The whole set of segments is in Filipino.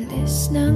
Alis na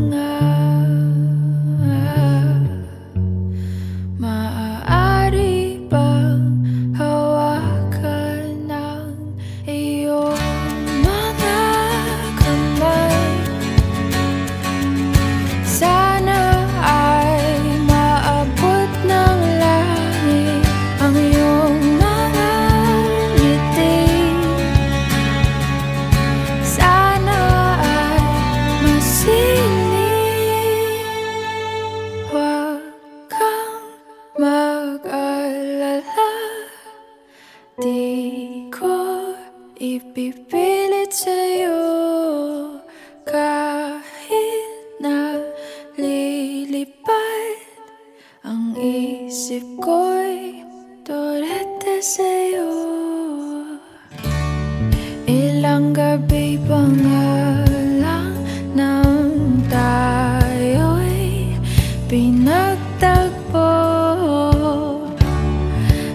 pinagtagpo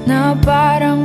Na parang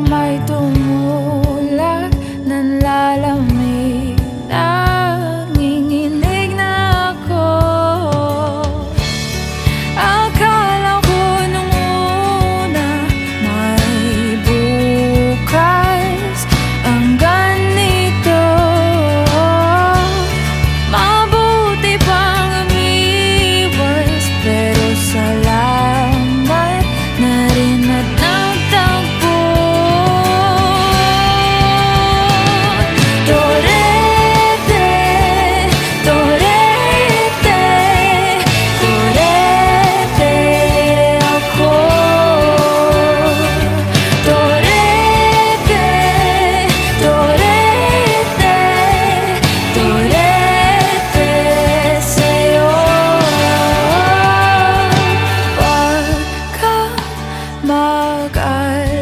God.